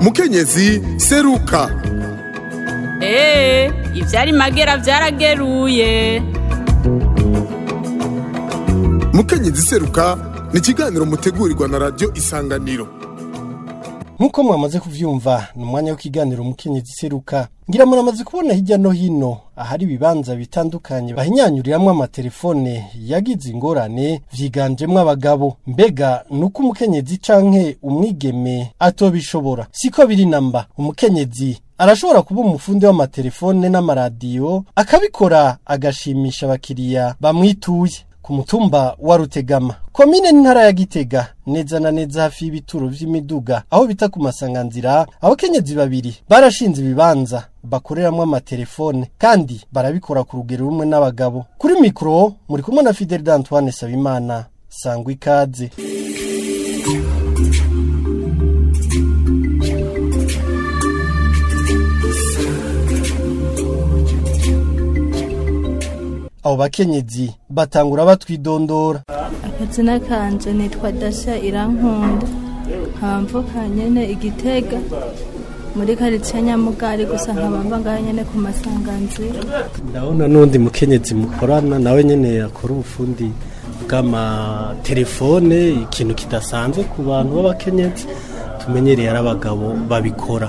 mukenyezi seruka eee eh, ibyari magera byarageruye mukenyezi seruka ni ikiganiro mutegurirwa na radiyo isanganiro nk'uko mwamaze kubyumva ni umwanya w'ikiganiro mukenyezi seruka ngira ngo amaze kubona hirya no hino ahari ibibanza bitandukanye bahinyanyuriramo amatelefone yagize ingorane byiganjemo abagabo mbega ni umukenyezi canke umwigeme atobishobora siko biri namba umukenyezi arashobora kuba umufundi w'amatelefone n'amaradiyo akabikora agashimisha abakiriya bamwituye ku mutumba wa rutegama komine n'intara ya gitega neza na neza hafi y'ibituro by'imiduga aho bita ku masanganzira abakenyezi babiri barashinze ibibanza bakoreramwo amatelefone kandi barabikora ku rugero rumwe n'abagabo kuri mikoro muri kumwe na Fidel d'antoine sabimana sangwa ikaze abo bakenyezi batangura batwidondora akazina kanje nitwa dasha irankunda nkamvuka nyene igitega muri karitsiye nyamugari gusa nkabamba nyene ku masanganzira ndabona n'undi mukenyezi mukorana nawe nyene yakora ubufundi telefone ikintu kidasanzwe ku bantu b'abakenyezi tumenyereye ari abagabo babikora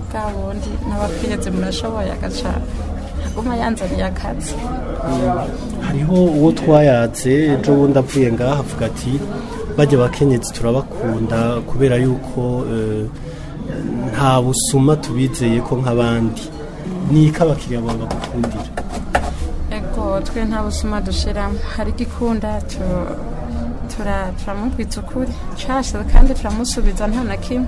bwa bundi n'abakwiyeze murashoboye agaca aguma yanzaniye akazi hariho uwo twayatse ejo bundi apfuye ngaha avuga ati bajya bakenyezi turabakunda kubera yuko eh, nta busuma tubizeye ko nk'abandi ni ko abakiriya bagakundira twe nta busuma dushiramo hari igikunda turamubwitse ukuri cyashyizwe kandi turamusubiza nta na kimwe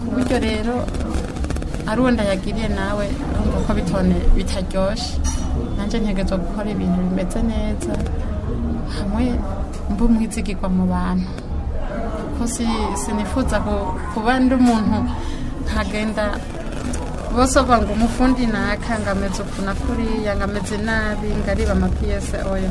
ku buryo rero ari uwo ndayagiriye nawe nkuko bitone bitaryoshe nanjye ntegerezwa gukora ibintu bimeze neza hamwe mba umwizigirwa mu bantu kuko sinifuza kuba undi muntu nkagenda bose ngo umufundi naka ngo ameze uku na kuriya ngo ameze nabi ngo areba amapiyese oya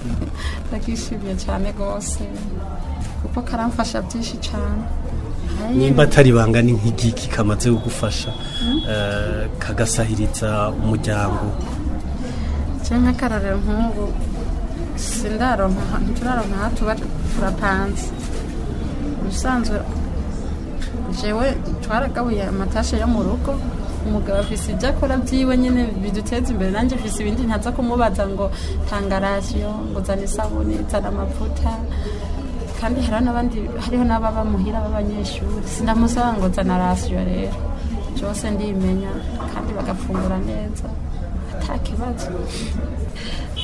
hmm. ndakishimiye cyane rwose kuko karamfasha byinshi cyane nimba atari ibanga ni nk'igiki kamaze kugufasha eh, kagasahiriza umuryango cyangwa kararira nk'ubu sindaronka ntituraronka aho tuba turapanze ubusanzwe jewe twaragabuye amatashe yo mu rugo umugabo afise ibyo akora byiwe nyine biduteza imbere nanjye afise ibindi ntaza kumubaza ngo tanga radiyo ngo zane isabune zana amavuta kandi hari n'abandi hariho n'ababa muhira b'abanyeshuri sinamuzangoza na rasiyo rero byose ndimenya kandi bagafungura neza nta kibazo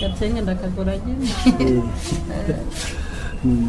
gatenga ndakagura nyine eh, mm.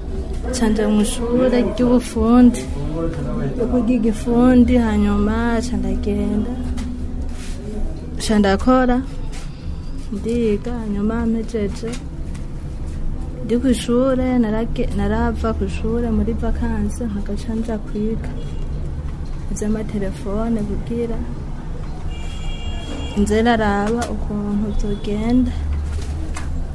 canje mu ishure ry'ubufundi kwiga igifundi hanyuma candagenda candakora ndiga hanyuma mpejeje ndi ku ishure narava ku ishure muri vakansi nkagaca nja kwiga ivy'amatelefone kugira nze naraba ukuntu vyogenda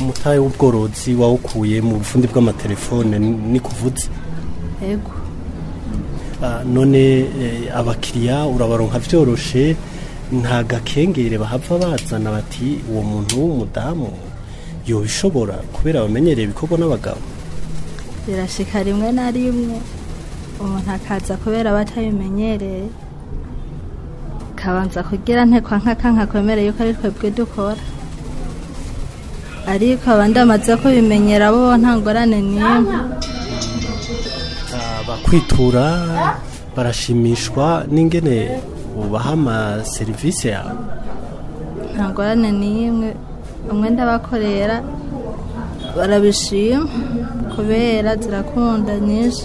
umutahe w'ubworozi wawukuye mu bufundi bw'amatelefone ni kuvuze yego Ah, none eh, abakiriya urabaronka byoroshye nta gakengere bahava bazana bati uwo muntu w'umudamu yobishobora kubera bamenyereye ibikorwa n'abagabo birashika rimwe na rimwe umuntu akaza kubera batabimenyereye kabanza kugira ntekwa nk'akankakomere yuko ari twebwe dukora ariko abandi bamaze kubimenyera bo nta ngorane n'imwe kwitura barashimishwa n'ingene ubaha amaserivisi yawe ntagorane n'imwe umwenda bakorera barabishima kubera zirakunda nyinshi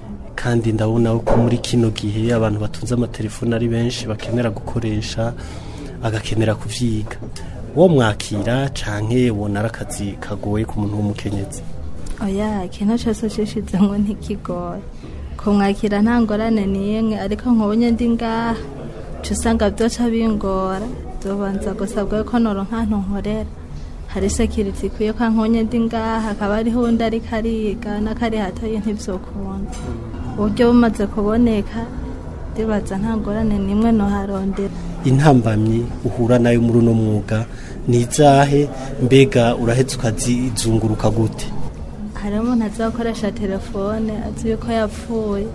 kandi ndabona ko muri kino gihe abantu batunze amatelefone ari benshi bakenera gukoresha agakenera kubyiga wo mwakira cyane ubona ari akazi kagoye ku muntu w'umukenyetsi oya ikintu cyose ushishize ngo ntikigoye kumwakira nta ngorane n'imwe ariko nkubonye ndi ngaha usanga byoca bingora tubanza gusabwa ko noro nk'ahantu hari sekiriti ikwiye ko nkonye ndi ngaha akaba ariho undi ariko ariga n'akari hatoye ntibyokunda uburyo bumaze kuboneka ndibaza nta ngorane n'imwe noharondera intambamyi uhura nayo muri uno mwuga ni izahe mbega urahetse ukazizunguruka gute hari umuntu azakoresha telefone azi yuko yapfuye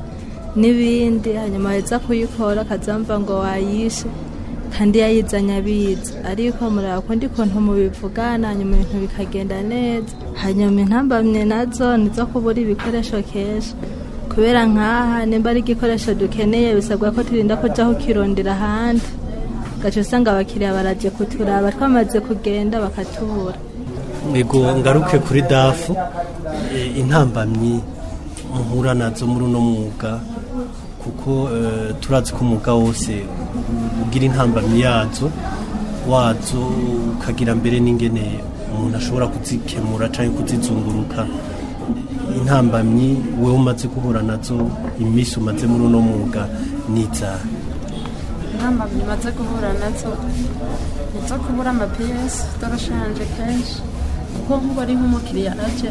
n'ibindi hanyuma aheza kuyikora akazamva ngo wayishe kandi yayizanye abizi ariko muraba ko ukuntu mubivugana hanyuma ibintu bikagenda neza hanyuma intambamye nazo zo kubura ibikoresho kenshi kubera nkaha nimba ari igikoresho dukeneye bisabwa ko turinda kujyaho ukirondera ahandi ugaca usanga abakiriya barajya kuturaba twamaze kugenda bakatubura ngo ngaruke kuri dafu e, intambamyi muhura nazo muri uno mwuga kuko eh, turazi ko umwuga wose ugira intambamyi yazo wazo ukagira mbere n'ingene umuntu ashobora kuzikemura cyangwa kuzizunguruka intambamyi wowe umaze guhura nazo iminsi umaze muri uno mwuga n'ibyaha intambamyi umaze guhura nazo ni izo kubura amapiyesi utarashanje kenshi kuko nk'ubu ari nk'umukiriya aje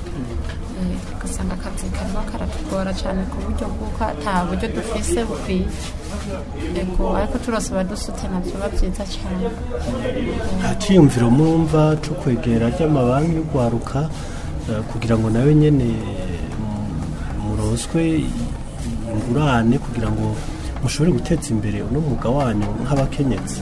cyane ugasanga akazi karimo karatugora cyane ku buryo bw'uko nta buryo dufise bukwiye yego ariko turasaba dusute nabyo biba byiza cyane nta cyiyumviro mwumva cyo kwegera ry'amabanki y'urwaruka eh, kugira ngo nawe nyine muroswe ingurane kugira ngo mushobore guteza imbere uno mwuga wanyu nk'abakenyezi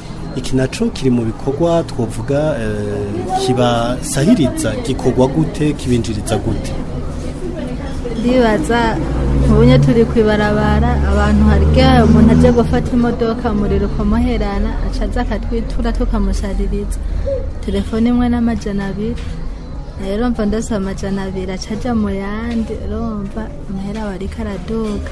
iki nacyo kiri mu bikorwa twavuga eh, kibasahiriza gikorwa gute kibinjiriza gute ndibaza mubonye turi ku ibarabara abantu harya umuntu ajya gufata imodoka umuriro ukamuherana aca aza akatwitura tukamushaririza telefone imwe n'amajana abiri rero mva ndasaba amajana abiri aca ajya mu yandi urumva umuhera wari karaduka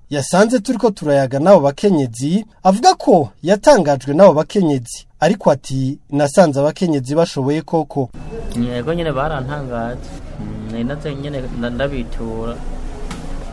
yasanze turi ko turayaga n'abo bakenyezi avuga ko yatangajwe n'abo bakenyezi ariko ati nasanze abakenyezi bashoboye koko yego nyine barantangaje ni natwe nyine ndabitura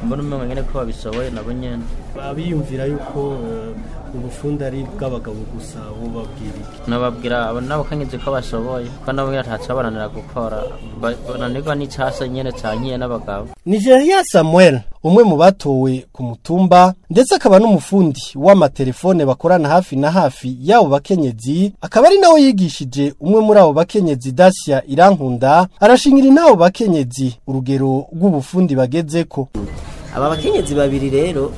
mbona umwe mwengene ko babishoboye nabo nyene abiyumvira yuko eh, ubufundi ari bw'abagabo gusa bubabwira iki nababwira n'abakanyuze ko bashoboye kuko nababwira ntacyo baranira gukora bananirwa n'icyasa nyine cyankiye n'abagabo nigeria samuel umwe mu batowe ku mutumba ndetse akaba n'umufundi w'amatelefone bakorana hafi na hafi y'abo bakenyezi akaba ari nawe yigishije umwe muri abo bakenyezi dacia irankunda arashingira inabo bakenyezi urugero rw'ubufundi bageze ko aba bakenyezi babiri rero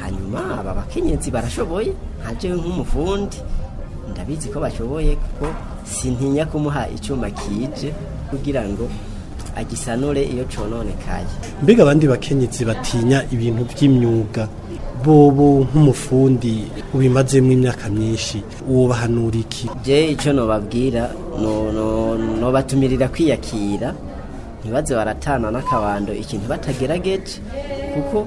hanyuma aba bakenyezi barashoboye ntaje nk'umufundi ndabizi ko bashoboye kuko sintinya kumuha icyuma kije kugira ngo agisanure iyo cononekaye mbega abandi bakenyezi batinya ibintu by'imyuga bobo nk'umufundi ubimazemo imyaka myinshi uwo bahanura iki bye icyo nobabwira nobatumirira kwiyakira ntibaze baratana n'akabando ikintu batagerageje kuko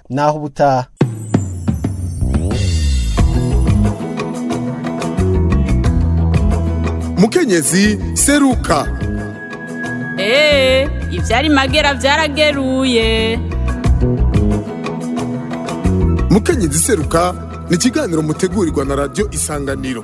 naho ubutaha mukenyezi seruka eee ibyari magera byarageruye mukenyezi iseruka ni ikiganiro mutegurirwa na radio isanganiro